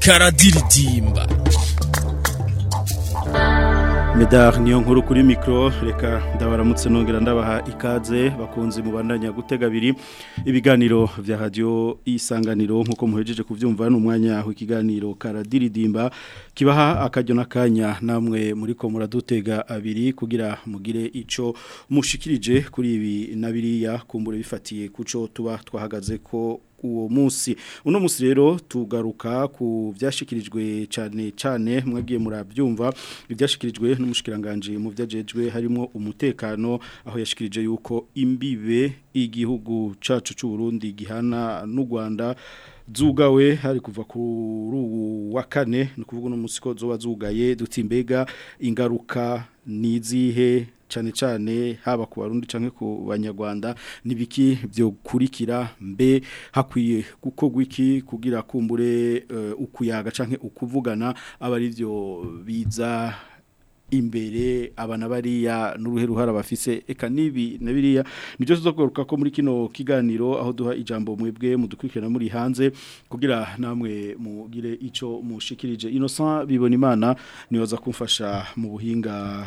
karadiridimba medar niyo nkuru kuri mikoro reka ndabaramutse nongera ndabaha ikaze bakunzi mu bandanya gutega abiri ibiganiro bya radio isanganiro nk'uko muhejeje kubyumva n'umwanya ikiganiro karadiridimba kibaha akajyo n'akanya namwe muri ko muradutega abiri kugira mugire icyo mushikirije kuri ibi na biriya kumbure bifatiye kuco tuba twahagaze ko uwo munsi uno munsi rero tugaruka ku byashikirijwe cyane cyane mwagiye murabyumva ibyashikirijwe n'umushikiranganje mu byajejwe harimo umutekano aho yashikirije yuko imbibe igihugu cacu cy'u Burundi gihana n'u Rwanda zugawe hari kuva kuri ubu wa kane ni ukuvuga uno munsi ko zugaye duta imbega ingaruka n'izihe cyane cyane haba ku barundi cyangwa ku banyarwanda n'ibiki byokurikira mbe hakwiye gukorwa iki kugira kumbure eh, ukuyaga canke ukuvugana aba ari byo biza imbere abana bariya n'uruhe ruhara bafise eka nibi na biriya nibyo tuzakugaruka ko muri kino kiganiro aho duha ijambo mwebwe mudukurikirana muri hanze kugira namwe mugire icyo mushikirije Innocent bibona imana nibaza kumfasha mu buhinga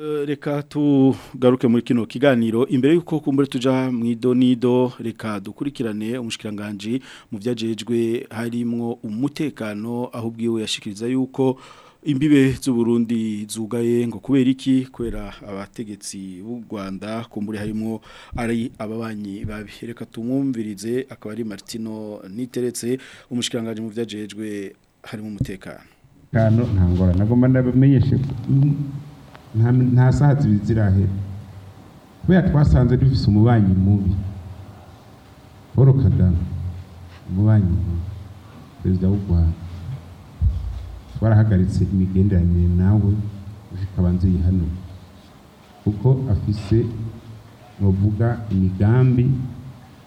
Eh, reka tugaruke muri kino kiganiro imbere y'uko kumbure tujya mu idonido reka dukurikirane umushikiranganji mu byagejwe harimo umutekano aho ubwiwe yashikiriza yuko imbibe z’u Burundi zugaye ngo kubera iki kwera abategetsi b'u rwanda kumbure harimo ari ababanyi babi reka tumwumvirize akaba ari Martino niteretse umushikiranganji mu byagejwe harimo umutekano nta ngorane agomba ndabamenyeshe nta sazi bizirahera kubera twasanze dufise umubanyi mubi paul kagame umubanyi mubi perezida w'u rwanda twarahagaritse imigenderanire nawe ukabanza uyihanura kuko afise bavuga imigambi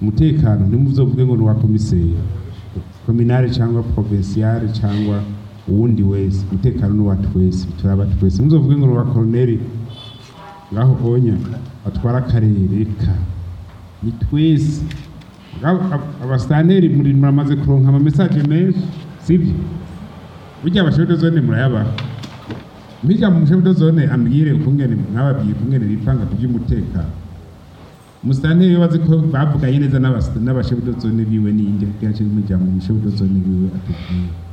umutekano ntimuzovuge ngo ni uwa komiseri kominare cyangwa provinsiyare cyangwa uwundi wese umutekano ni uwa twese turaba twese muzovuge ngo ni uwa koroneri ngaho onya batwara akarere ka ni twese abasitanteri muri muramaze kuronka amamesaje menshi sibyo burya abashodozo ni murayabaha bijya mu nshebe zone ambwire ukungene mwababwira ukungene bipanga ku by'umutekano iyo bazi ko bavuganye neza n'abashebudo zone biwe n'injye kenshi mujya mu bishebudo zone biwe atubwira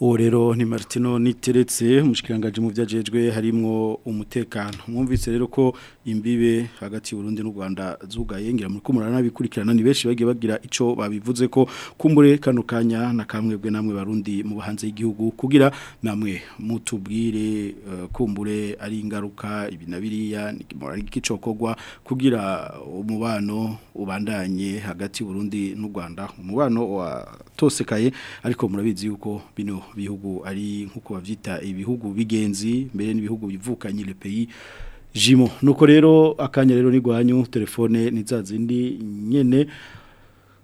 uwo rero ni Martino niteretse umushikiranganje mu byajejwe harimo umutekano mwumvise rero ko imbibe hagati y'Urundi n'u Rwanda zugaye ngira muri kumurana nabikurikirana ni benshi bagiye bagira ico babivuze ko kumbure kano kanya na kamwebwe namwe barundi mu bahanze y'igihugu kugira namwe mutubwire uh, kumbure ari ingaruka ibinabiriya nikimora kugira umubano ubandanye hagati y'Urundi n'u Rwanda umubano watosekaye ariko murabizi yuko bino bihugu ari nk'uko babyita ibihugu bigenzi mbere n'ibihugu bivukanye le pays jimo nuko rero akanya rero ni rwanyu telefone ni za zindi nyene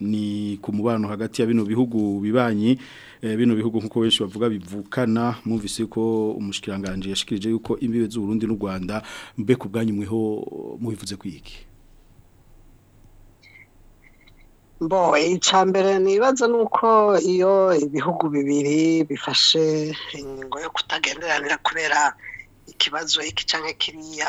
ni ku mubano hagati ya bino bihugu bibanyi eh, bino bihugu nkuko benshi bavuga bivukana mwumvise ko umushikiranganje yashikirije yuko imbibe z'u Burundi n'u Rwanda mbe ku bwanyu mweho mubivuze kwiki. Bo icambere nibaza nuko iyo ibihugu bibiri bifashe ingingo yo kutagenderanira kubera ikibazo iki cyangwa kiriya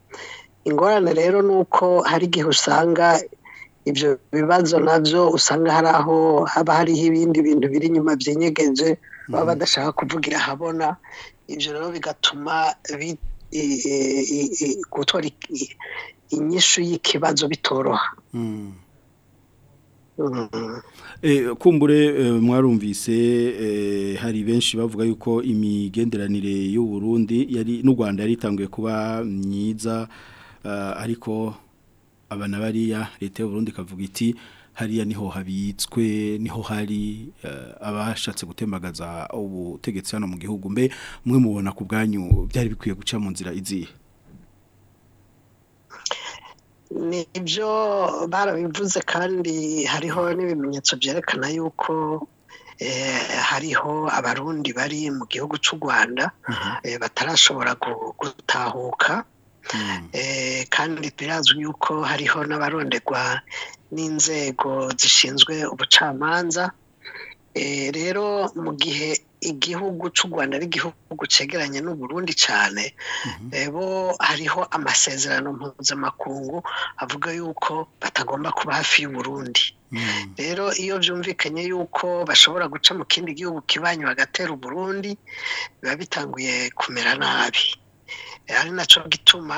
ingorane rero ni uko hari igihe usanga ibyo bibazo nabyo usanga hari aho haba hariho ibindi bintu biri inyuma byinyegeje baba mhm. badashaka kuvugira ahabona ibyo rero bigatuma gutora inyishu y'ikibazo bitoroha mhm. mm. eh, kumbure eh, mwarumvise eh, hari benshi bavuga yuko imigenderanire y'u Burundi yari n'u rwanda yari itanguye kuba myiza Eh, ariko abana bariya leta Burundi kavuga iti hariya niho habitswe niho hari eh, abashatse gutembagaza ubutegetsi hano mu gihugu mbe mwe mubona ku bwanyu byari bikwiye guca mu nzira izihe nibyo barabivuze kandi hariho n'ibimenyetso byerekana yuko eh, hariho abarundi bari mu gihugu cy'u rwanda batarashobora gutahuka Hmm. Eh, kandi birazwi yuko hariho n'abarondegwa n'inzego zishinzwe ubucamanza eh, rero mu gihe igihugu cy'u rwanda ari igihugu n’u Burundi cyane hmm. eh, bo hariho amasezerano mpuzamakungu avuga yuko batagomba kuba hafi y'uburundi hmm. rero iyo byumvikanye yuko bashobora guca mu kindi gihugu kibanyi bagatera uburundi biba bitanguye kumera nabi ari nacyo gituma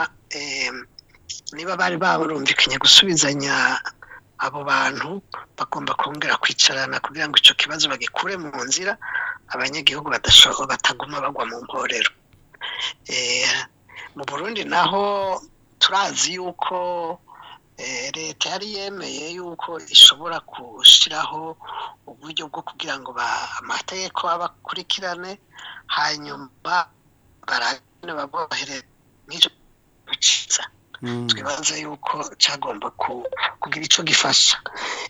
niba bari barumvikanye gusubizanya abo bantu bagomba kongera kwicarana kugira ngo icyo kibazo bagikure mu nzira abanyagihugu bataguma bagwa mu mporero eh, mu burundi naho turazi yuko eh, leta yari yemeye yuko ishobora gushyiraho uburyo bwo kugira ngo amategeko abakurikirane hanyuma barage nk'icyo mm. twibaza yuko cyagomba kugira icyo gifasha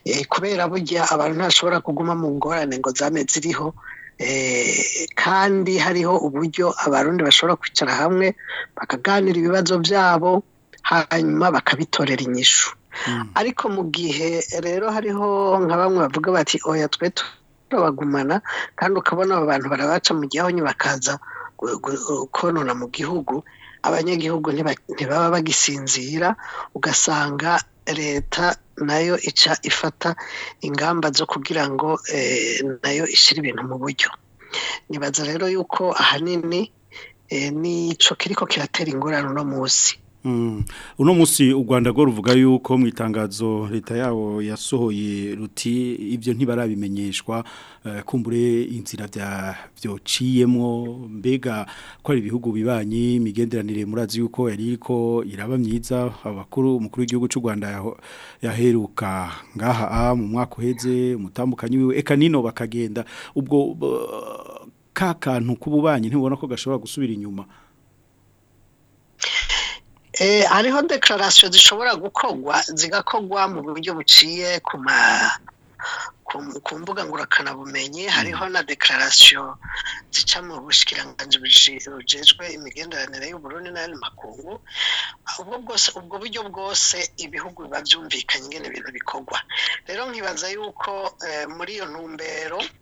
eh, kubera burya abantu ntashobora kuguma mu ngorane ngo zame ziriho eh, kandi hariho uburyo abarundi bashobora kwicara hamwe bakaganira ibibazo byabo hanyuma bakabitorera inyishu mm. ariko mu gihe rero hariho nka bamwe bavuga bati oya twe turabagumana kandi ukabona abo bantu barabaca mu gihe abonye bakaza konona mu gihugu abanyagihugu ntibaba bagisinzira ugasanga leta nayo ica ifata ingamba zo kugira ngo eh, nayo ishyire ibintu mu buryo nibaza rero yuko ahanini eh, n'icyo kiriko kiratera ingorane uno munsi Mm. uno munsi u rwanda rwo ruvuga yuko mu itangazo leta yawo yasohoye ruti ibyo ntibarabimenyeshwa eh, kumbure inzira byociyemo mbega ko ari ibihugu bibanyi imigenderanire murazi yuko yari ko iraba myiza abakuru umukuru w'igihugu cy'u rwanda yaheruka ngaha ah, mu mwaka uheze umutambukanyi wiwe eka nino bakagenda ubwo ka kantu k'ububanyi ntibona ko gashobora gusubira inyuma Eh, hariho dekararasiyo zishobora gukogwa zigakogwa mu buryo buciye ku ku mbuga ngurukanabumenyi hmm. hariho na dekararasiyo zica mu bushikiranganji bujejwe imigenderanire y'uburundi n'ayandi makungu ubwo bwose ubwo buryo bwose ibihugu biba byumvikanye ingene ibintu bikorwa rero nkibaza yuko eh, muri iyo ntumbero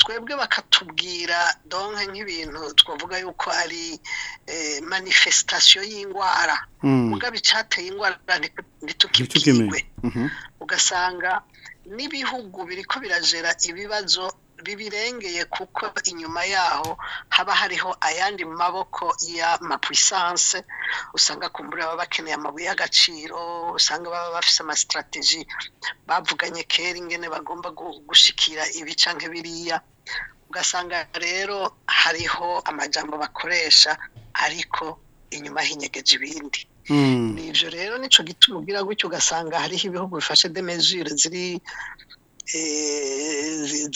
twebwe bakatubwira donke nk'ibintu twavuga yuko ari eh, manifesitasiyo y'indwara mugabo mm. icyateye indwara ntitukibwirwe ugasanga n'ibihugu biriko birajera ibibazo bibirengeye kuko inyuma yaho haba hariho ayandi maboko y'amapwisanse usanga kumbura baba bakeneye amabuye y'agaciro usanga baba bafise amasitrategi bavuganye kera ingene bagomba gushikira ibi canke biriya ugasanga rero hariho amajambo bakoresha ariko inyuma hinyegeje ibindi Hmm. ni rero nicyo gituma ugira gutyo ugasanga hariho ibihugu bifashe demezire ziri eh,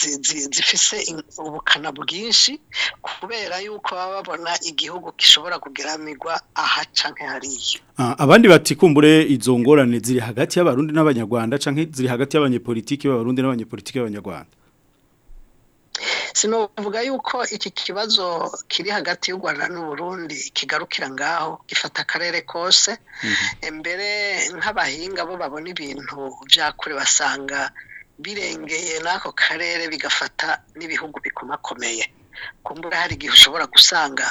zifise ubukana bwinshi kubera yuko baba babona igihugu kishobora kugeramigwa aha canke hariya ah, abandi bati kumbure izo ziri hagati y'abarundi n'abanyarwanda canke ziri hagati y'abanyepolitiki b'abarundi n'abanyepolitiki b'abanyarwanda sinavuga yuko iki kibazo kiri hagati y'u rwanda n’u Burundi kigarukira ngaho gifata akarere kose mhm. mbere nk'abahinga bo babona ibintu byakure basanga birengeye n'ako karere bigafata n'ibihugu bikomakomeye kumbura hari igihe ushobora gusanga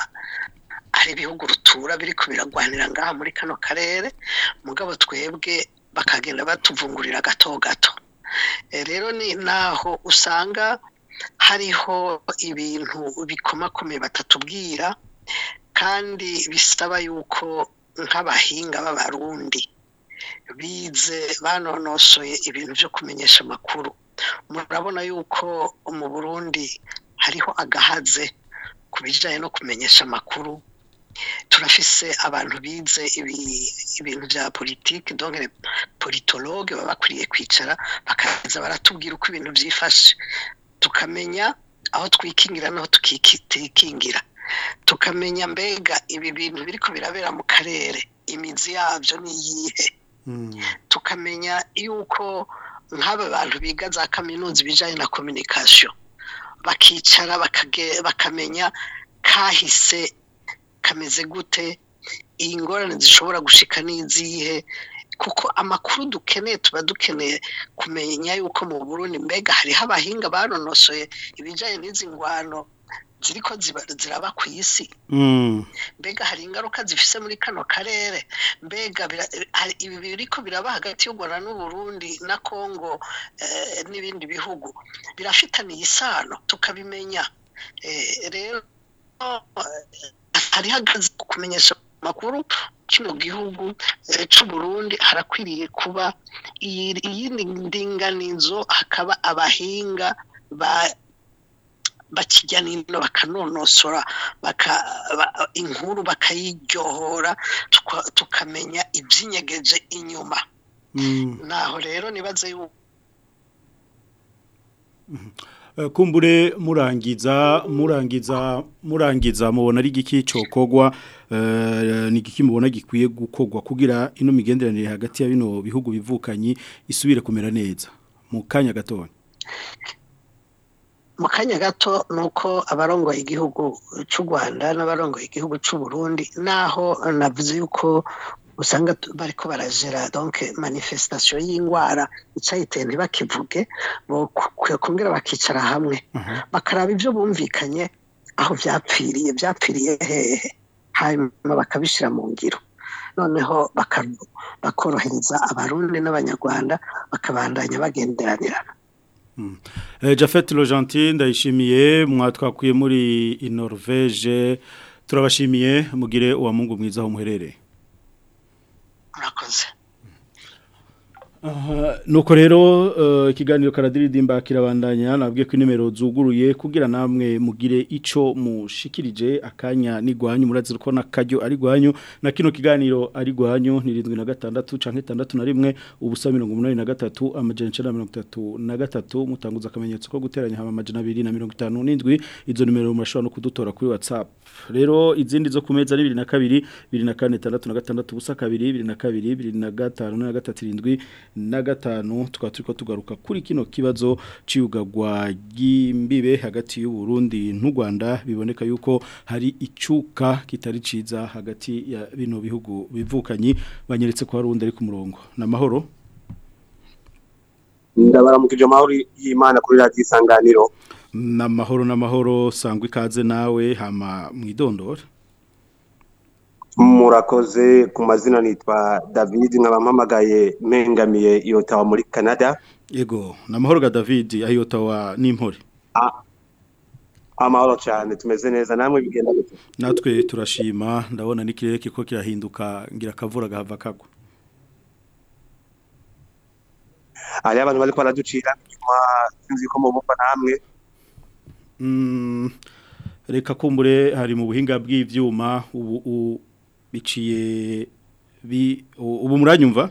hari ibihugu rutura biri biragwanira ngaha muri kano karere mugabo twebwe bakagenda batuvungurira gato gato eh, rero ni naho usanga hariho ibintu bikomakomeye batatubwira kandi bisaba yuko nk'abahinga b'abarundi bize banonosoye ibintu byo kumenyesha amakuru murabona yuko mu burundi hariho agahaze ku bijyanye no kumenyesha amakuru turafise abantu bize ibintu bya politiki dogere politologe baba bakwiriye kwicara bakaza baratubwira uko ibintu byifashe tukamenya aho twikingira n'aho tutikingira tukamenya mbega ibi bintu biri ko birabera mu karere imizi yabyo ni iyihe hmm. tukamenya yuko nk'aba bantu biga za kaminuza ibijyanye na kominikasiyo bakicara bakamenya kahise kameze gute iyi ngorane zishobora gushika n'izihe kuko amakuru dukeneye tuba dukeneye kumenya yuko mu Burundi mbega hariho abahinga baronosoye ibijyanye n'izi ngwano ziri ziraba ku isi mm. mbega hari ingaruka zifise muri kano karere mbega ibi biri biraba hagati y'u rwanda Burundi na congo eh, n'ibindi bihugu birafitaniye isano tukabimenya eh, rero eh, hariho agazi kumenyesha makuru kino gihugu cy'u Burundi harakwiriye kuba iyindi ndinganizo hakaba abahinga ba bakiganino bakanonosora inkuru bakayiryohora tukamenya iby'inyegeje inyuma mm. naho rero nibaze yuko mm-hmm. Eh, kumbure murangiza murangiza murangiza mubona ari igiki cokogwa eh, ni igiki mubona gikwiye gukogwa kugira ino migenderanire hagati ya bino bihugu bivukanye isubire kumera neza mu kanya gatoya kanya gato ni uko abarongoye igihugu cy'u rwanda n'abarongoye igihugu cy'u burundi naho navuze yuko usanga bariko barajera donc manifestation y'ingwara icayiteye ntibakivuge bakwiye bakicara hamwe mhm. bakaraba ibyo bumvikanye aho vyapfiriye vyapfiriye hehe hanyuma bakabishira mu ngiro noneho bakorohereza abarundi n'abanyarwanda bakabandanya bagenderanirana mm. eh, jafete Rogentin ndayishimiye mwatwakuye muri norvege turabashimiye mugire uwa mungu mwiza aho muherereye murakoze nuko rero eh, ikiganiro karadiridimba kirabandanya nabwiye ko inimero zuguruye kugira namwe mugire icyo mushikirije akanya n'igwanyu murazira ko n'akaryo ari gwanyu na kino kiganiro ari gwanyu ni irindwi na gatandatu cyangwa itandatu na rimwe ubusa mirongo inani na gatatu amajana icyenda mirongo itatu na gatatu mutanguza akamenyetso ko guteranya haba amajana abiri na mirongo itanu n'indwi izo nimero murashobora no kudutora kuri WhatsApp rero izindi zo ku meza ni bibiri na kabiri bibiri na kane na gatandatu ubusa kabiri bibiri na kabiri bibiri na gatanu na gatatu irindwi na gatanu tukaba turi tugaruka kuri kino kibazo cy'iyugagwa ry'imbibe hagati y'u Burundi n'u Rwanda biboneka yuko hari icyuka kitari cyiza hagati ya bino bihugu bivukanye banyeretse ko hari ari ku murongo ni amahoro ndabaramukije amahoro y'imana kuri radiyo isanganiro ni amahoro n'amahoro sangwa ikaze nawe hama mu murakoze ku mazina nitwa david nkaba mpamagaye mpengamiye iyo muri canada yego ni amahoro ga david aho n'impore amahoro cyane tumeze neza namwe bigenda gute natwe turashima ndabona n'ikirere kiko kirahinduka ngira akavura gahava kagwa hariho abantu bari baraducira inyuma sinzi ko mubumva namwe mm, reka kumbure hari mu buhinga bw'ibyuma biciye ubu muranyumva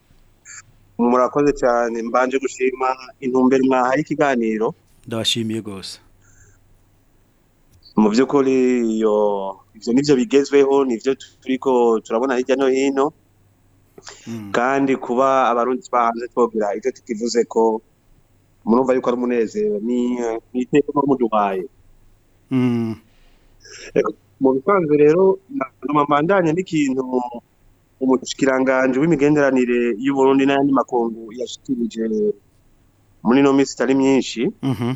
murakoze cyane mbanje gushima intumbero mwahaye ikiganiro ndabashimiye rwose mu by'ukuri iyo ibyo nibyo bigezweho nibyo turiko turabona hirya no hino hmm. kandi kuba abarundi bahanze twobwira ibyo tukivuze ko murumva yuko ari umunezero ni iteka muri muduhaye hmm. mu bisanzwe rero mbandanye n'ikintu umushikiranganje w'imigenderanire y'Uburundi n'ayandi makungu yashikirije muri no minsi itari myinshi mhm.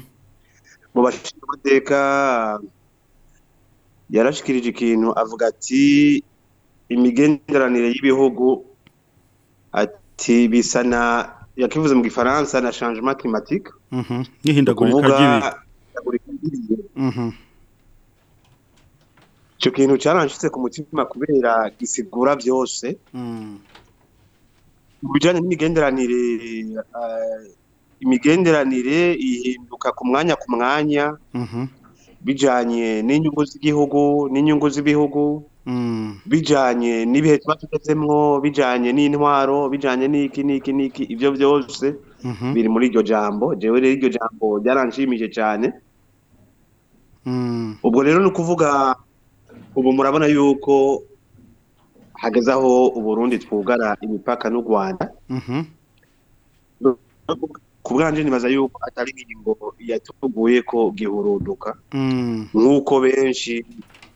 mu bashinzwe yarashikirije ikintu avuga ati imigenderanire y'ibihugu ati bisa na yakivuze mu gifaransa na changement climatique mhm. n'ihindagurika ry'ibihe mhm. icyo kintu cyaranshitse ku mutima kubera gisigura byose mm. mu bijyanye n'imigenderanire eh, imigenderanire ihinduka ku mwanya ku mwanya mm-hmm. bijyanye n'inyungu z'igihugu n'inyungu z'ibihugu mm. bijyanye n'ibihe tuba tugezemwo bijyanye n'intwaro bijyanye n'iki n'iki n'iki ibyo byose mm-hmm. biri muri iryo jambo rero iryo jambo ryaranshimije cyane mm. ubwo rero ni ukuvuga ubu murabona yuko hageze aho uburundi twugara imipaka n'u rwanda mm-hmm. ku bwanjye nibaza yuko atari ingingo yatuguye ko gihurunduka mm. nk'uko benshi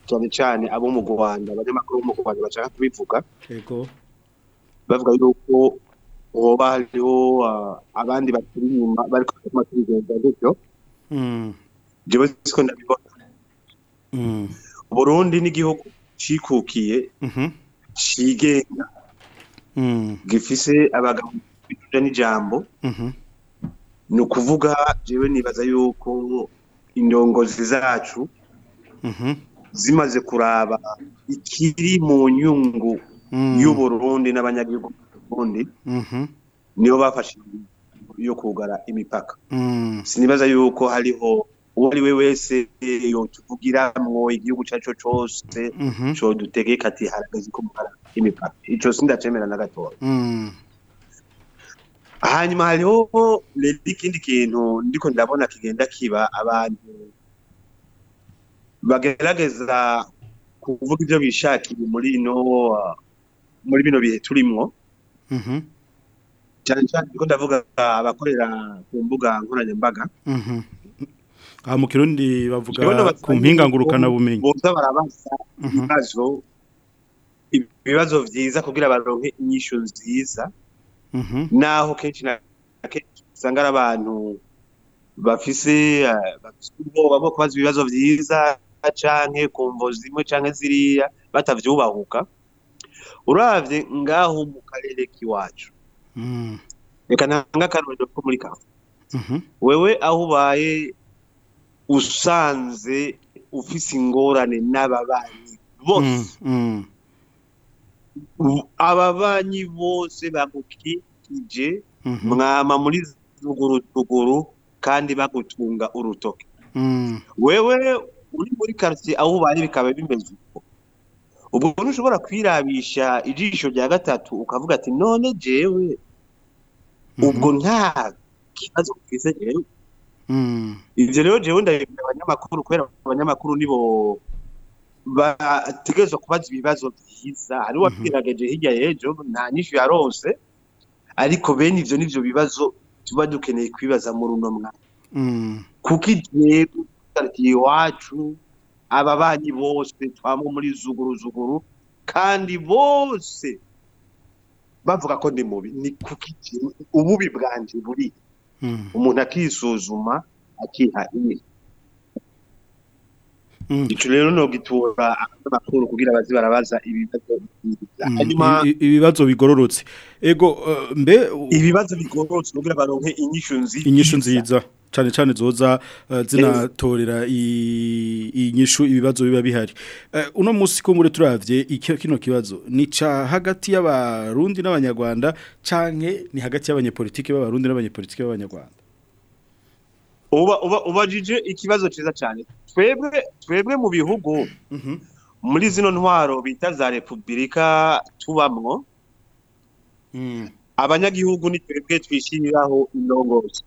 cyane cyane abo mu rwanda abanyamakuru bo mu rwanda bashaka kubivuga bavuga yuko hoba hariho ah, abandi bakiri inyuma bari kuba turigenza gutyo ndabibona mm. Burundi n'igihugu cikukiye mhm. cigenga mm. gifise abagabo n'ijambo mhm. ni ukuvuga jewe nibaza yuko indongozi zacu mhm. zimaze kuraba ikiri mu nyungu mm. y'uburundi n'abanyagihugu b'uburundi nibo bafashe yo kugara imipaka mm. sinibaza yuko hariho uwo ari we wese yotuvugira mwo igihugu cyacu cyose mhm. cyo dutegeka ati harageze ko mukara imipaka ico sindacemera na gatoya mm. hanyuma hariho ikindi kintu ndiko ndabona kigenda kiba abantu bagerageza kuvuga ibyo bishakiye muri no muri bino bihe turimwo mhm. cyane cyane ndiko ndavuga abakorera ku mbuga nkoranyambaga mhm. aha mu kirundi bavuga ku mpinga ngurukanabumenyi bose barabaza mhm. ibibazo ibibazo byiza kugira baronke inyishu nziza mhm. naho kenshi na kenshi usanga abantu eh, bafise ubwoba bwo kubaza ibibazo byiza canke kumvo zimwe canke ziriya batavyubahuka uravye ngaho mu karere k'iwacu mm. reka ntanga akarorero ko muri kafu mhm. wewe ahubaye usanze ufise ingorane n'ababanyi bose mm, mm. ababanyi bose bagukikije mm-hmm. mwama muri rugurutuguru kandi bagutunga urutoki mm. wewe uri muri karitsiye aho ubaye bikaba bimeze uko ubwo ntushobora kwirabisha ijisho rya gatatu ukavuga ati none jewe mm-hmm. ubwo nta kibazo mfise jewe Mm. ibyo rero jewe abanyamakuru kubera abanyamakuru nibo bategerezwa kubaza ibibazo byiza ari uwapiragaje mhm. hirya y'ejo nta nyinshi yaronse ariko bene ivyo nivyo bibazo tuba dukeneye kwibaza mu uno mwanya mm. kuko igihe iwacu ababanyi bose twamwe muri zuguru zuguru kandi bose bavuga ko ndi mubi ni kuko ububi bwanje buriya Mm. umuntu akisuzuma akiha iye mm. icyo rero ntabwo itura kugira abazi barabaza mm. ibibazo bigororotse ego eh, mbe ibibazo bigororotse kugira baronke inyishu nziza cyane cyane zoza eh, zinatorera eh. inyishu ibibazo biba bihari eh, uno munsi ko muri turabye kino kibazo ni hagati y'abarundi n'abanyarwanda canke ni hagati y'abanyepolitiki b'abarundi n'abanyepolitiki b'abanyarwanda uba ubajije ikibazo cyiza cyane twebwe twebwe mu bihugu mhm. muri zino ntwaro bita za repubulika tubamwo mm. abanyagihugu ni twebwe twishyiriraho indongozi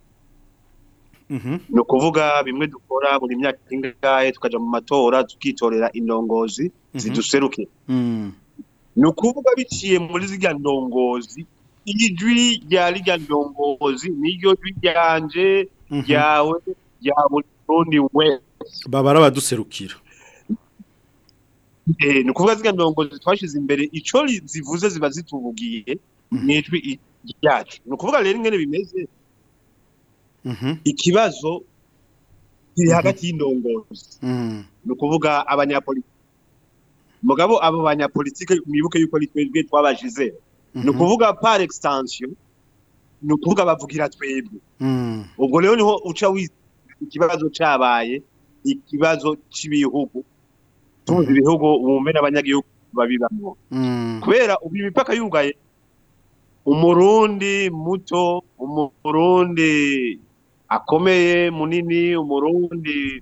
Mm-hmm. ni ukuvuga bimwe dukora buri myaka ingahe tukajya mu matora tukitorera indongozi mm-hmm. ziduseruke mm. ni ukuvuga biciye muri ziriya ndongozi ijwi rya rya ndongozi niryo jwi ryanje mm-hmm. ryawe rya buri rundi wese baba baduserukira eh, ni ukuvuga ziriya ndongozi twashyize imbere icyo zivuze ziba zitubugiye ni ijwi ryacu ni ukuvuga rero ingene bimeze Mhm. ikibazo kiri mhm. hagati y'indongozi mhm. ni ukuvuga abanyapolitiki mugabo abo banyapolitiki mwibuke yuko twebwe twabajize ni ukuvuga par extension ni ukuvuga bavugira twebwe ubwo rero niho uca ikibazo cyabaye ikibazo cy'ibihugu tuzi ibihugu bumve n'abanyagihugu babibamo kubera ubu imipaka yugaye umurundi muto umurundi akomeye munini umurundi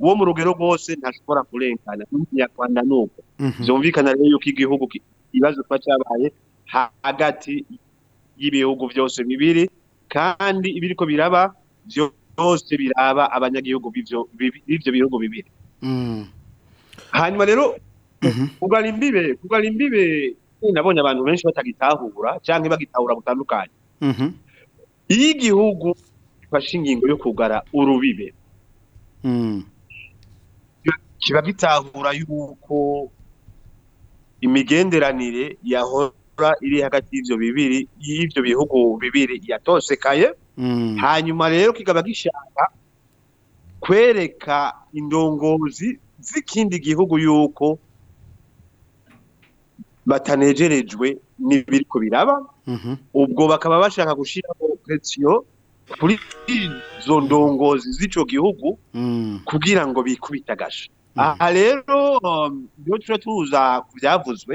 uwo mu rugero rwose ntashobora kurengana n'umunyarwanda n'uko mhm. byumvikana rero yuko igihugu ibibazo kuba cyabaye hagati y'ibihugu byose bibiri kandi ibiriko biraba byose biraba abanyagihugu b'ibyo bihugu bibiri mm. hanyuma rero mhm. kugana imbibe kugana imbibe nabonye abantu benshi batagitahura cyangwa bagitahura gutandukanye mhm. iyo igihugu gifashe yo kugara urubibe hmm. kiba gitahura yuko imigenderanire yahora iri hagati y'ibyo bibiri y'ibyo bihugu bibiri yatosekaye hmm. hanyuma rero kikaba gishaka kwereka indongozi z'ikindi gihugu yuko batanegerejwe n'ibiri ko biraba hmm. ubwo bakaba bashaka gushyiraho presiyo kuri izo ndongozi z'icyo gihugu hmm. kugira ngo bikubite agasha hmm. aha rero um, iyo tuba tuza ku byavuzwe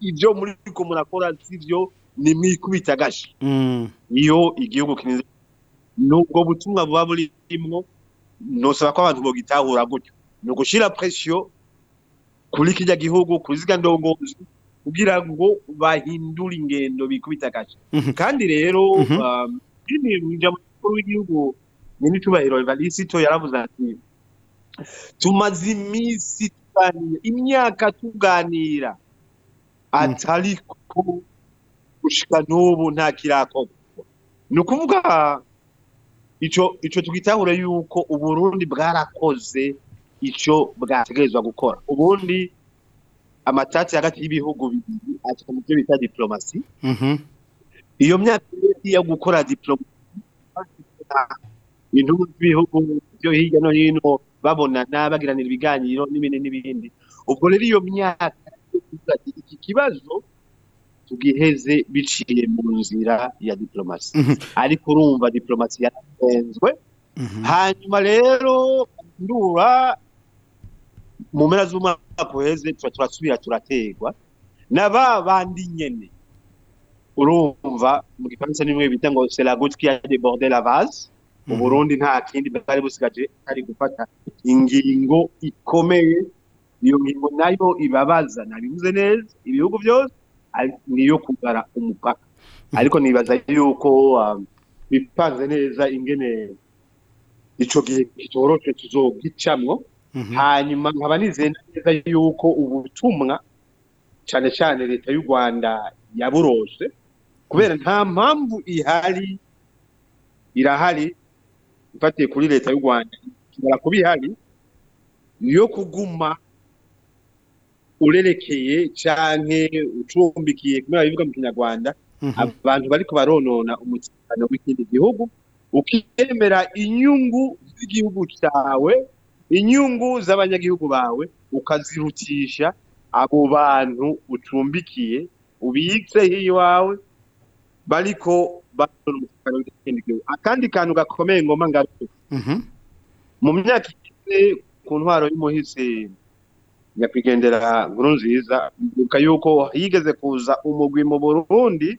ibyo muri ko murakora sivyo ni mwikubitagaje mm. iyo igihugu kinize nubwo butumwa buba burimwo nosaba ko abantu bogitahura gutyo ni ugushira presiyo kuri kijya gihugu kuri ndongozi kugira ngo bahindure ingendo bikubita bikubitagaje mhm. kandi rero mhm. umukuru um, w'igihugu minicubahiro Evariste yaravuze ati tumaze iminsi tuganira imyaka tuganira atari gushika n'ubu nta kirakorwa ni ukuvuga icyo ico tugitahura yuko uburundi bwarakoze icyo bwategerezwa gukora ubundi amatati hagati y'ibihugu bibiri atatu mu byo bita diplomasi mhm. iyo myaka yo gukora diplomasi ibintu by'ibihugu byo hirya no hino babonana bagiranira ibiganiro n'ibindi n'ibindi ubwo rero iyo myaka tuzagira iki kibazo tugiheze biciye mu nzira ya diplomasi mhm. ariko urumva diplomasi yaratenzwe mhm. hanyuma rero ndura mu mpera z'umwaka uheze tuba turasubira turategwa na ba bandi nyene urumva mu gifaransa nimwe bita ngo c'est la goutte qui la vase mhm. mu Burundi nta kindi bari busigaje ari gufata ingingo ikomeye iyo ngingo nayo ibabaza nabivuze neza ibihugu byose ni niyo kugara umupaka ariko nibaza yuko um, bipanze neza ingene ico gihe kitoroshe tuzogicamwo mhm. hanyuma nkaba nizeye neza yuko ubutumwa cyane cyane leta y'u Rwanda yaburose kubera nta mpamvu ihari irahari ifatiye kuri leta y'u Rwanda ishobora kuba ihari yo kuguma urerekeye canke ucumbikiye kumwe babivuga mu kinyarwanda mhm. abantu bariko baronona umutekano w'ikindi gihugu ukemera inyungu z'igihugu cyawe inyungu z'abanyagihugu bawe ukazirutisha abo bantu ucumbikiye ubitseho iwawe bariko barona umutekano w'ikindi gihugu akandi kantu gakomeye ngoma ngaruke mhm. mu myaka ishize ku ntwaro y'umuhisi nyakwigendera nkuru nziza yuko yigeze kuza umugwi mu burundi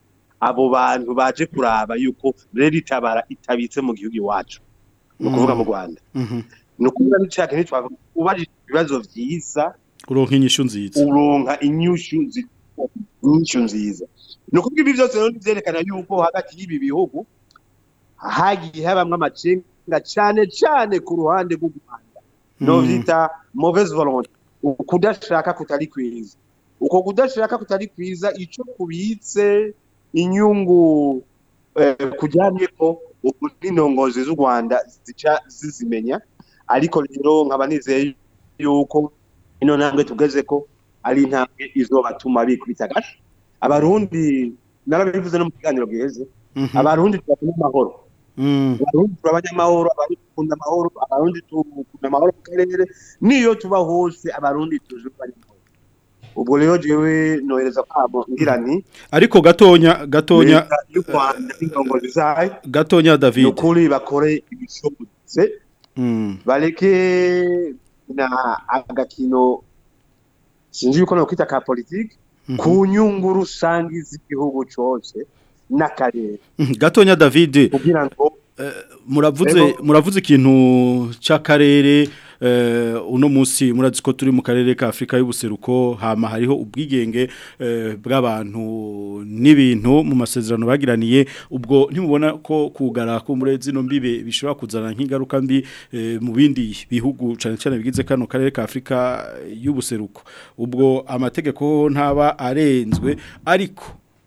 abo bantu baje kuraba yuko rero itabara itabitse mu gihugu iwacu ni ukuvuga mu mm-hmm. rwanda mm-hmm. ni ukuvuga n'icyaha kinini twavuga ubajije byiza uronka inyishu nziza uronka inyishu inyishu nziza ni ukuvuga ibi byose rero byerekana yuko hagati y'ibi bihugu hagiye habamwe amacenga cyane cyane ku ruhande rw'u rwanda mm-hmm. no byita mauvaise volonté ukudashaka kutari kwiza uko kudashaka kutari kwiza icyo kubitse inyungu eh, kujyanye ko n'intongozi z'u rwanda zica zizimenya ariko rero nkaba nizeye yuko ino ntambwe tugeze ko ari intambwe izobatuma bikubita agashi abarundi narabivuze no mu kiganiro giheze mhm. abarundi tubakunda amahoro mm. abarundi turabanya amahoro abarundi dukunda amahoro abarundi dukunda amahoro mu karere niyo tuba hose abarundi tuje ubwo jewe nohereza kwabo ngirani ariko gatonya gatonya y'u Rwanda ingongozi gatonya David ukuri bakore ibishobotse hmm. bareke na agakino sinzi yuko no ka politique mhm. ku nyungu rusange z'igihugu cyose n'akarere hmm. gatonya David kugira ngo eh, muravuze muravuze ikintu cy'akarere Eh, uno munsi murazi turi mu karere ka Afrika y'ubuseruko hama hariho ubwigenge eh, bw'abantu n'ibintu mu masezerano bagiraniye ubwo ntimubona ko kugara ko muri zino mbibe bishobora kuzana nk'ingaruka mbi eh, mu bindi bihugu cyane cyane bigize kano karere ka Afrika y'ubuseruko ubwo amategeko ntaba arenzwe ariko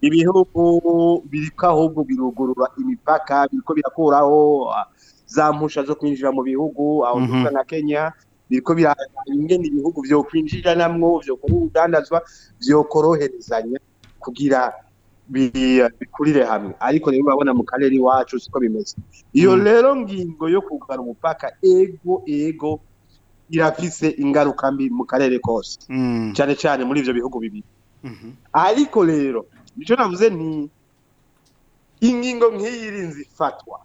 ibihugu biriko ahubwo birugurura imipaka biriko birakuraho ah, za mpusha zo kwinjira mu bihugu aho dusa mhm. na kenya biriko birahangana ibihugu vyo kwinjira namwo vyo kuri udandazwa vyo kugira bikurire hamwe ariko rero babona mu karere iwacu siko bimeze iyo mm. rero ngingo yo kugara umupaka ego ego irafise ingaruka mbi mu karere kose mm. cyane cyane muri ibyo bihugu bibiri mm-hmm. ariko rero nico navuze ni ingingo nk'iyi irinze ifatwa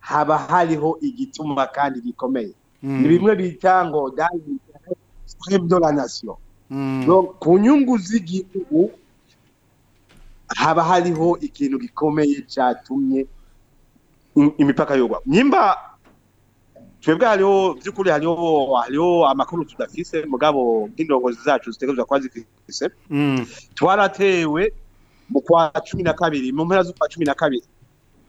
haba hariho igituma kandi gikomeye ni bimwe mm. bita ngo de la nation mm. ku nyungu z'igihugu haba hariho ikintu gikomeye cyatumye imipaka yogwa nyimba twebwe hariho by'ukuri hariho hariho amakuru tudafise mugabo nk'indongozi zacu zitegerezwa kuba zifise mm. twaratewe mu kwa cumi na kabiri mu mpera z'ukwa cumi na kabiri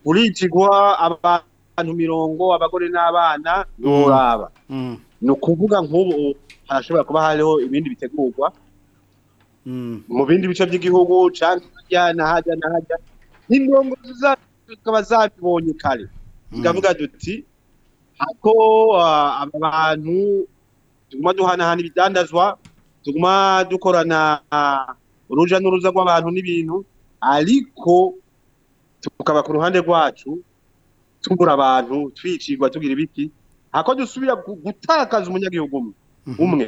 buricigwa abantu abantu mirongo abagore n'abana mm. n'uraba mm. ni ukuvuga nk'ubu harashobora kuba hariho ibindi bitegurwa mm. mu bindi bice by'igihugu cyangwa n'ahajya n'ahajya n'imirongo zikaba zabibonye kare tukavuga duti hako abantu ah, tuguma duhanahana ibidandazwa tuguma dukorana ah, uruja n'uruza rw'abantu n'ibintu ariko tukaba ku ruhande rwacu tugura abantu twicirwa tugira ibiti hako dusubira gutakaza umunyagihugu umwe mhm. umwe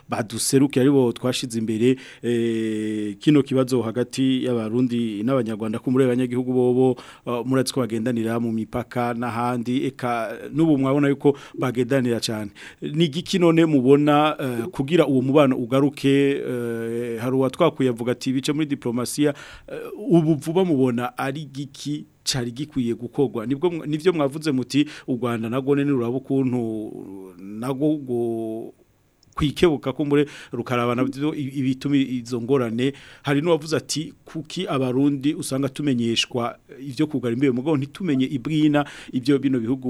baduseruke aribo twashize imbere eh, kino kibazo hagati y'abarundi n'abanyarwanda kumbure abanyagihugu bobo uh, muratse ko mu mipaka n'ahandi eka n'ubu mwabona yuko bagendanira cyane ni none mubona eh, kugira uwo mubano ugaruke eh, hari uwatwakuye avuga ati ibice muri diplomasiya eh, ubu vuba mubona ari giki cari gikwiye gukogwa nibwo nivyo mwavuze muti u Rwanda nagone ni urabo nago kwikebuka ko muri rukarabana ibitumi izongorane hari hari n'uwavuze ati kuki abarundi usanga tumenyeshwa ibyo kugara imbere mugabo ntitumenye ibwina ibyo bino bihugu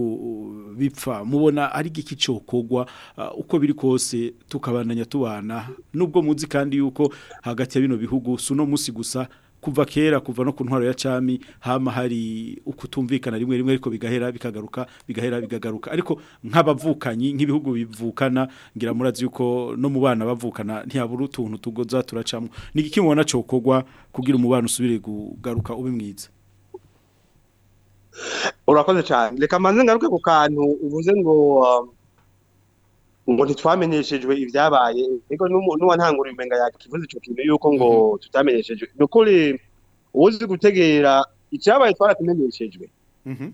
bipfa mubona ari giki cokogwa uh, uko biri kose tukabananya tubana nubwo muzi kandi yuko hagati ya bino bihugu suno musi gusa kuva kera kuva no ku ntwaro ya cami hama hari ukutumvikana rimwe rimwe ariko bigahera bikagaruka bigahera bigagaruka ariko nk'abavukanyi nk'ibihugu bivukana ngira murazi yuko no mu bana bavukana ntiyabura utuntu tugoza turacamo ni iki mubona cokogwa kugira umubano usubire kugaruka ube mwiza urakoze cyane reka ngaruke ku kantu uvuze ngo um, ngo ntitwamenyeshejwe ibyabaye ego n'uwantangura ibimenga yakivuze icyo kintu yuko ngo mhm. tutamenyeshejwe ni ukuri uzi gutegera icyabaye twaratumenyeshejwe mhm.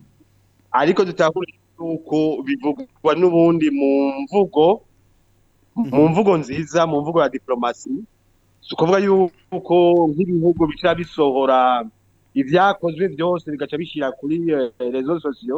ariko tutahurije uko bivugwa n'ubundi mu mvugo mhm. mu mvugo nziza mu mvugo ya diplomasi si ukuvuga yuko nk'ibihugu bica bisohora ibyakozwe byose bigaca bishyira kuri eh, rezo sosiyo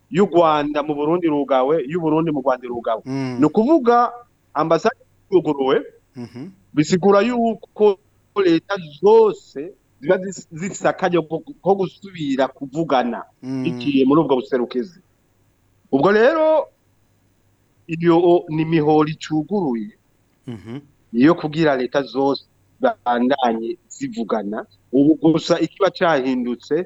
y'u Rwanda mu Burundi rugawe y'u Burundi mu Rwanda rugawe ni ukuvuga ambasade yuguruwe bisigura yuko leta zose ziba zifise akaryo ko gusubira kuvugana mm. bigiye muri ubwo buserukezi ubwo rero iyo ni imihoro icuguruye mm-hmm. niyo kugira leta zose bandanye zivugana ubu gusa ikiba cyahindutse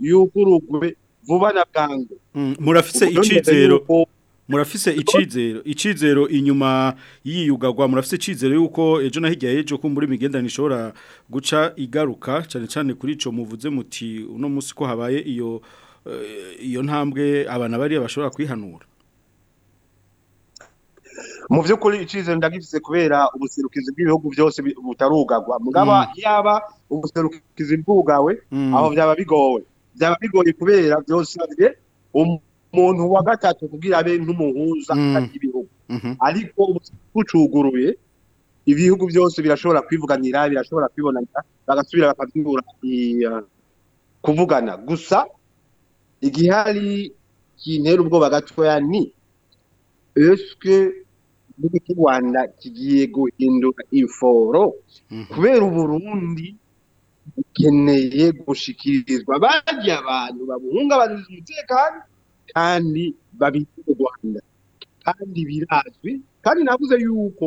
y'ukurugwe vuba na bwangu mm. murafise icizero murafise icizero icizero inyuma yiyugagwa murafise icizero yuko ejo na ejo y'ejo ko muri migendana ishobora guca igaruka cyane cyane kuri ico muvuze muti uno munsi habaye iyo Eh, iyo ntambwe abana bariya bashobora kwihanura mu by'ukuri icizere ndagifise kubera ubuserukizi bw'ibihugu byose butarugagwa mugaba mm. yaba ubuserukizi bwugawe mm. aho byaba bigowe byaba bigoye kubera byosabye umuntu wa gatatu kugira abe nk'umuhuza mm. y'ibihugu mm-hmm. ariko bucuguruye ibihugu byose birashobora kwivuganira birashobora kwibonanira bagasubira bakabyura kuvugana gusa igihari kintera ubwoba gatoya ni esike igihugu cy'u rwanda kigiye guhindura iforo mhm. kubera uburundi bukeneye gushikirizwa abandi abantu babungabanyiriza umutekano kandi babizi u rwanda kandi birazwi kandi navuze yuko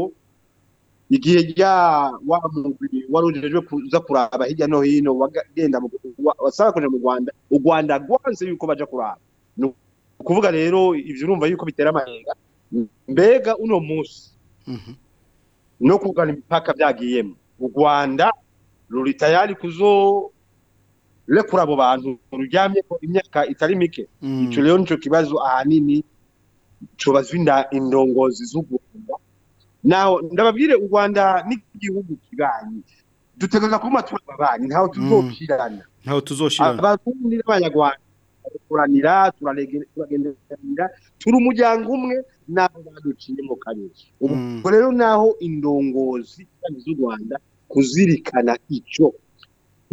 igihe rya wa mugwi warujejwe kuza kuraba hirya no hino wagenda wasaba kuja mu Rwanda u Rwanda rwanse yuko baja kuraba kuvuga rero ivyo urumva yuko bitera amahenga mbega uno munsi mhm. no kugana imipaka byagiyemo u Rwanda ruri tayari kuzo lekura abo bantu ruryamye imyaka itari mike mm. ico rero nico kibazo ahanini cobazwa indongozi z'u Rwanda naho ndababwire u Rwanda n'igihugu kibanye dutegereza kuma turababanyi ntaho mm. tuzoshirana ntaho tuzoshirana abarundi n'abanyarwanda turanira turagendera turi umuryango umwe n'abo baduciyemo kabiri ubwo mm. rero naho indongozi z'u Rwanda kuzirikana icyo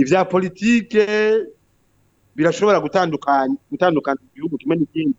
ibya politike birashobora gutandukanya gutandukana igihugu kimwe n'ikindi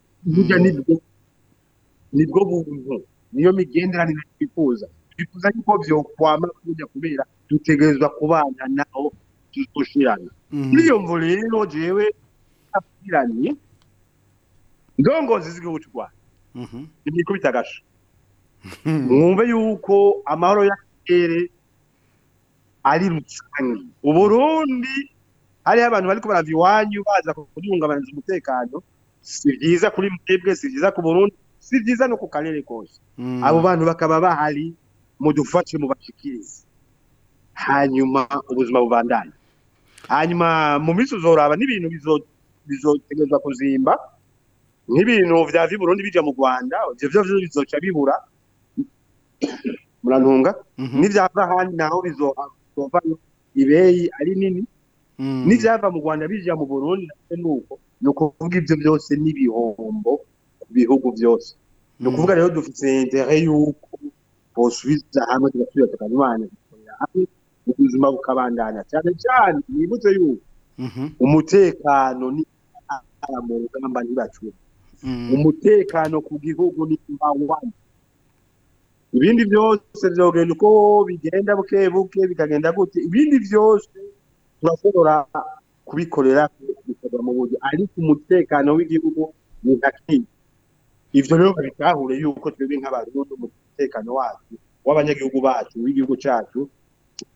mm. burya nibwo buntu niyo migenderanire twifuza twifuza yuko vyokwama kujya kubera dutegerezwa kubana naho gushirana niyo mhm. mvu rero jewe kapiranye ndongozi z'igihugu cy'u Rwanda mwumve yuko amahoro y'akarere ari rusange uburundi hariho abantu bariko barava iwanyu baza kuduhungabaniza umutekano si byiza kuri mwebwe si byiza ku burundi si byiza no ku karere kose mhm. abo bantu bakaba bahari mu mubashikirize hanyuma ubuzima bubandanye hanyuma mu minsi uzoraba n'ibintu bizotegezwa kuzimba nk'ibintu vyava i Burundi bija mu Rwanda ivyo vyo bizoca bibura murantunga mhm. n'ivyava ahandi naho bizova ibeyi ari nini mm. n'ivyava mu Rwanda bija mu Burundi nuko ni ukuvuga ivyo byose n'ibihombo ku bihugu byose ni mm. ukuvuga rero dufite intere y'uko bosubiza hamwe tugasubira tukanywana hamwe ubuzima bukabandana cyane cyane mwibutse yuko mhm. umutekano ni mu rugamba ntibacura mhm. umutekano ku gihugu ni wani ibindi byose byogenda uko bigenda buke buke bikagenda gute ibindi byose turashobora kubikorera bikorwa mu buryo ariko umutekano w'igihugu ni nka kindi ivyo rero bitahure yuko twebwe nk'abarundi umutekano wacu w'abanyagihugu bacu w'igihugu cacu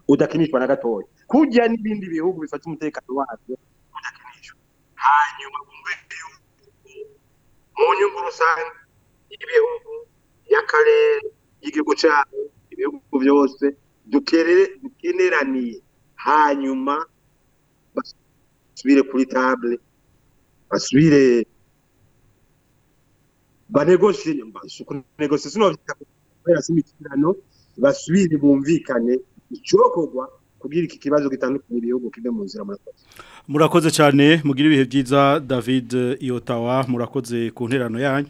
udakinishwa na gatoya kujya n'ibindi bihugu bifata umutekano wabyo udakinishwa hanyuma kumbe mu nyungu rusange ibihugu y'akarere y'igihugu cyabo ibihugu byose dukeneraniye hanyuma basubire kuri table basubire banegosie kunegosie sino vyita kubera simitirano basubire bumvikane icyurokorwa kugira iki kibazo gitandukanye ibihugu kive mu nzira murakoze murakoze cyane mugira ibihe byiza david iyotawa murakoze ku nterano yanyu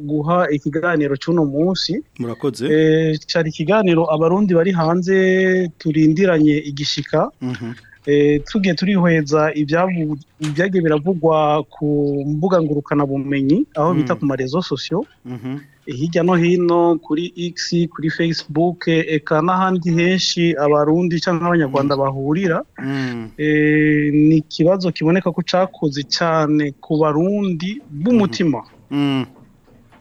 guha ikiganiro cy'uno munsi murakoze eh, cyari ikiganiro abarundi bari hanze turindiranye igishika mhm. eh, tugiye turihweza ibyagiye biravugwa ku mbuga bumenyi aho bita mhm. ku marezo sosiyo mhm. eh, hirya no hino kuri x kuri facebook eka n'ahandi henshi abarundi cyangwa abanyarwanda bahurira ni ikibazo kiboneka ko cyakoze cyane ku barundi b'umutima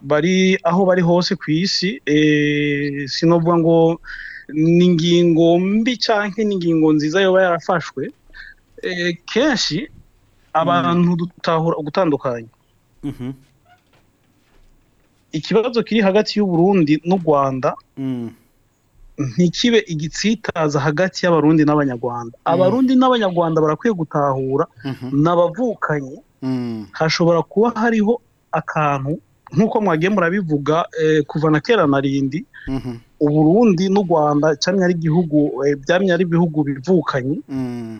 bari aho bari hose ku isi eh, sinovuga ngo ni ingingo mbi cyangwa ingingo nziza yoba yarafashwe eh, kenshi abantu dutahura gutandukanya mm-hmm. ikibazo kiri hagati y’u Burundi n'u rwanda mm. ntikibe igitsitaza hagati y'abarundi n'abanyarwanda mm. abarundi n'abanyarwanda barakwiye gutahura mm-hmm. n'abavukanye mm. hashobora kuba hariho akantu nk'uko mwagiye murabivuga eh, kuva na kera na rindi mhm. uburundi n'u rwanda cyamye ari igihugu eh, byamye ari ibihugu bivukanye mm.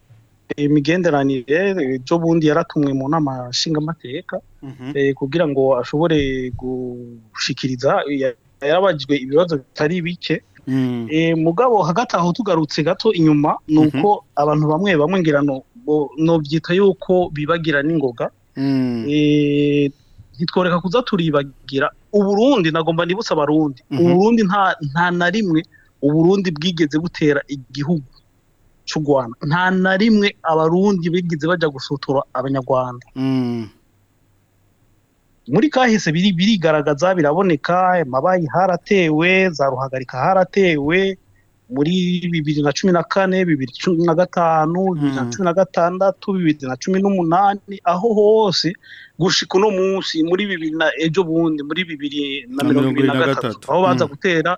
imigenderanire ejo bundi yaratumwe mu nama nshingamateka mhm. eh, kugira ngo ashobore gushyikiriza yarabajijwe ibibazo bitari bike Mm. Eh, mugabo hagati aho tugarutse gato inyuma ni uko mm-hmm. abantu bamwe bamwe ngira no yuko bibagira n'ingoga mm. eh, ntitworeka kuza turibagira uburundi nagomba nibutse abarundi mm-hmm. uburundi nta na rimwe uburundi bwigeze butera igihugu cy'u rwanda nta na rimwe abarundi bigeze bajya gusotora abanyarwanda mm. muri kahise birigaragaza biraboneka mabayi haratewe za ruhagarika haratewe muri bibiri na cumi na kane bibiri cumi na gatanu bibiri na hmm. cumi na gatandatu bibiri na cumi n'umunani aho hose gushika uno munsi muri bibiri na ejo bundi muri bibiri na mirongo ibiri na gatatu aho baza hmm. gutera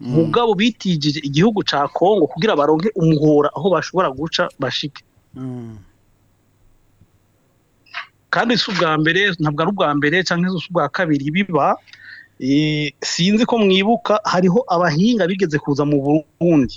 mhm. mugabo bitigije igihugu cya Congo kugira baronke umuhora aho bashobora guca bashike kandi si ubwa mbere ntabwo ari ubwa mbere cyangwa si ubwa kabiri biba sinzi ko mwibuka hariho abahinga bigeze kuza mu burundi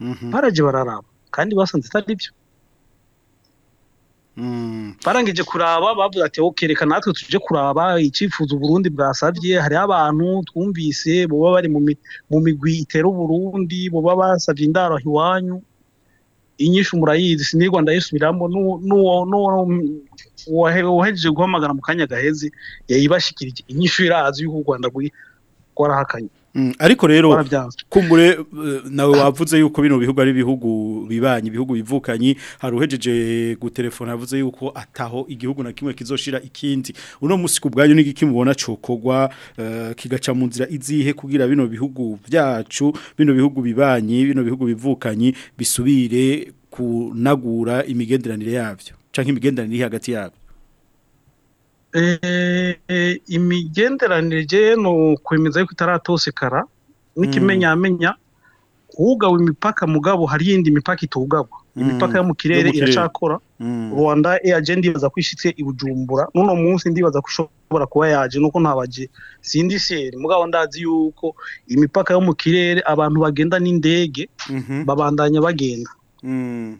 mhm. baraje bararaba kandi basanze atari byo mm. barangije kuraba bavuga ati okereka natwe tuje kuraba icyifuzo uburundi bwasabye hariho abantu twumvise baba bari mu migwi itera uburundi baba basabye indaro iwanyu inyinshi murayizi sinigwa ndayisubiramo n'uwahejeje guhamagara mu kanya gaheze yayibashikirije inyishu irazi y'uko u rwanda rwarahakanye Mm, ariko rero kumbure eh, nawe wavuze yuko bino bihugu ari ibihugu bibanye ibihugu bivukanyi hari uhejeje gutelefona yavuze yuko ataho igihugu na kimwe kizoshira ikindi uno munsi ku bwanyu n'igiki mubona cokogwa eh, kigaca mu nzira izihe kugira bino bihugu byacu bino bihugu bibanyi bino bihugu bivukanyi bisubire kunagura imigenderanire yabyo cyangwa imigenderanire hagati yabo. Eh, imigenderanire ni ukwemeza yuko itaratosekara n'ikimenyamenya ugawe imipaka mugabo hari iyindi mipaka itugagwa mm. imipaka yo mu kirere iracakora mm. rwanda eyaje ndibaza ko ishyitse i bujumbura n'uno munsi ndibaza ko ishobora kuba yaje nuko ntabage sindi seri mugabo ndazi yuko imipaka yo mu kirere abantu bagenda n'indege mhm. babandanya bagenda mm.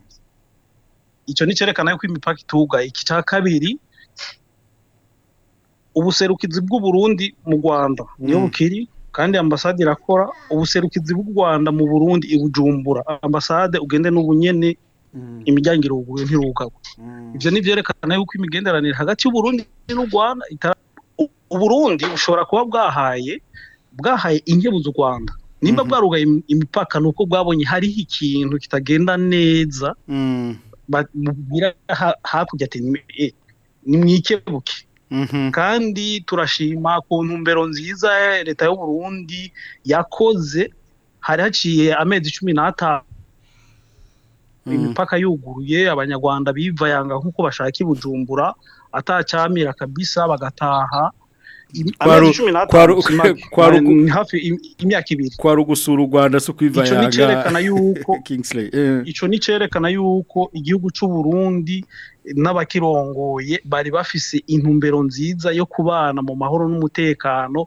icyo ni cyerekana yuko imipaka ituga iki cya kabiri ubuserukizi bw'u Burundi mu Rwanda mm. niyo bukiri kandi ambasade irakora ubuserukizi bw'u Rwanda mu Burundi ibujumbura ambasade ugende n'ubunyene mm. imiryango iruguye ntirugagwa mm. ibyo ni byerekana yuko imigenderanire hagati y'u Burundi n'u Rwanda u Burundi bushobora kuba bwahaye bwahaye ingebuza zu Rwanda nimba mm-hmm. bwarugaye imipaka ni uko bwabonye hariho ikintu kitagenda neza hakurya ati eh, ni mwikebuke Mhm. kandi turashima ku ntumbero nziza leta y'u Burundi yakoze hari haciye amezi cumi n'atanu mhm. imipaka yuguruye abanyarwanda bivayanga nk'uko bashaka i bujumbura atacyamira kabisa bagataha ni hafi imyaka ibiri kwari ugusura u rwanda si ukwivanga kingsley eh. icyo ni yuko igihugu cy'u Burundi n'abakirongoye bari bafise intumbero nziza yo kubana mu mahoro n'umutekano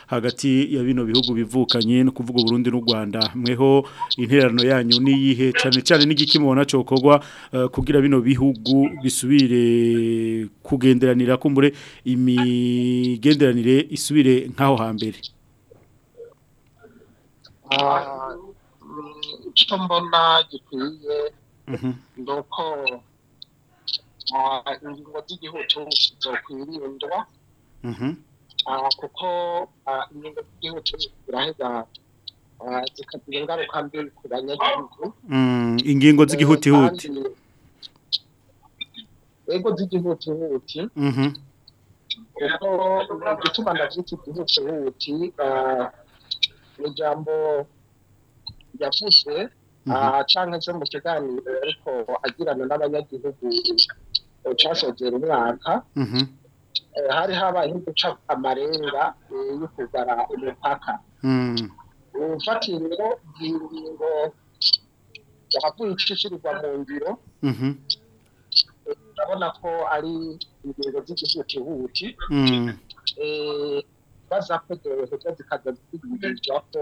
hagati ya bino bihugu bivukanye no kuvuga Burundi n'u Rwanda mweho intererano yanyu niyihe cyane cyane n'igikimubona cokogwa uh, eh, kugira bino bihugu bisubire kugenderanira kumbure imigenderanire isubire nkaho hambere uh... icyo mbona gikwiye mhm. ni uko ah, ingingo z'igihugu zokwirindwa mhm. ah, kuko ah, ingingo z'igihugu ziraheza zikagira ingaruka mbi ku banyagihugu mm, ingingo z'igihutihuti eh, ingingo z'igihutihuti mhm. kuko igituma na by'iki gihutihuti ni ijambo yavuze mhm. acanga ah, cyo mu kiganiro ariko agirana n'abanyagihugu eh, cyasogera umwaka mhm. eh, hari habaye guca amarenga eh, yo kugara umupaka mhm. ubufatiro bw'ingingo yahavuye icishirizwa mu ngiro urabona ko ari ingingo z'igihutihuti baza ko dore zikaza zikigirira ko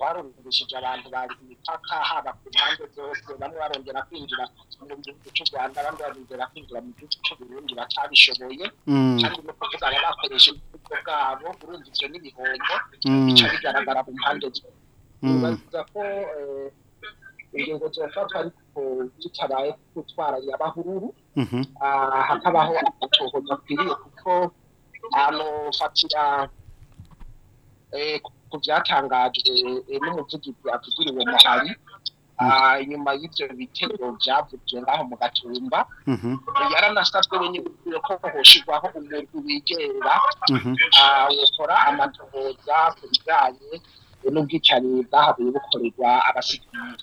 barumvishije abantu bazi imipaka haba ku mpande zose bamwe barongera kwinjira mu gihugu cy'u rwanda abandi barongera kwinjira mu gihugu cy'u burundi batabishoboye mm. kandi no kuvuga aba bakoresha uburyo bwabo burumva n'ibihombo mm. bica bigaragara mu mpande zose nibaza mm. ko eh, ingingo zofatwa ariko tutabaye gutwara abahururu mm-hmm. ah, hakabaho amatohoza akwiriye kuko amufatira eh, ku byatangajwe eh, n'umuvugizi avugiriwe muhari mm. ah, nyuma y'ibyo bitego byavuzwe ngaho mu gatumba mm-hmm. eh, yaranasabwe nyine ko hoshirwaho umuntu wigera ukora mm-hmm. ah, amatohoza ku bijyanye n'ubwicanyi bwahabuye bukorerwa abasivili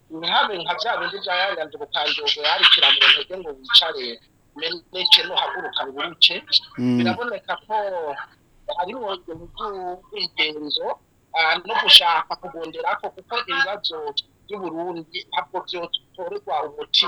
ntihabe nka bya bindi bya yayandi bukanjogo yarikira mu ntege ngo wicare meneke nuhaguruka nguruke hmm. biraboneka ko hariho iby'ubwigenzo ah, no gushaka kugonderako kuko ibibazo y'uburundi ntabwo vyotorerwa umuti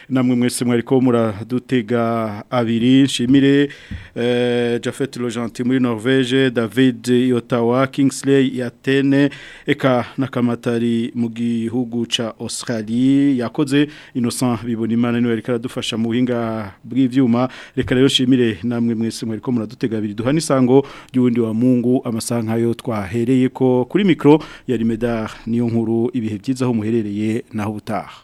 namwe mwese mwari ko muradutega abiri nshimire eh, Jafet Logenti muri norvege David Yotawa Kingsley Yatene eka na kamatari mu gihugu gihugu ca Australia yakoze Innocent Bibonimana niwe reka radufasha mu buhinga bw'ivyuma reka rero shimire namwe mwese mwari ko muradutega duha nisango y'uwundi wa Mungu amasanka yo twahereye ko kuri micro ya Rimeda niyo nkuru ibihe byiza aho muherereye naho butaha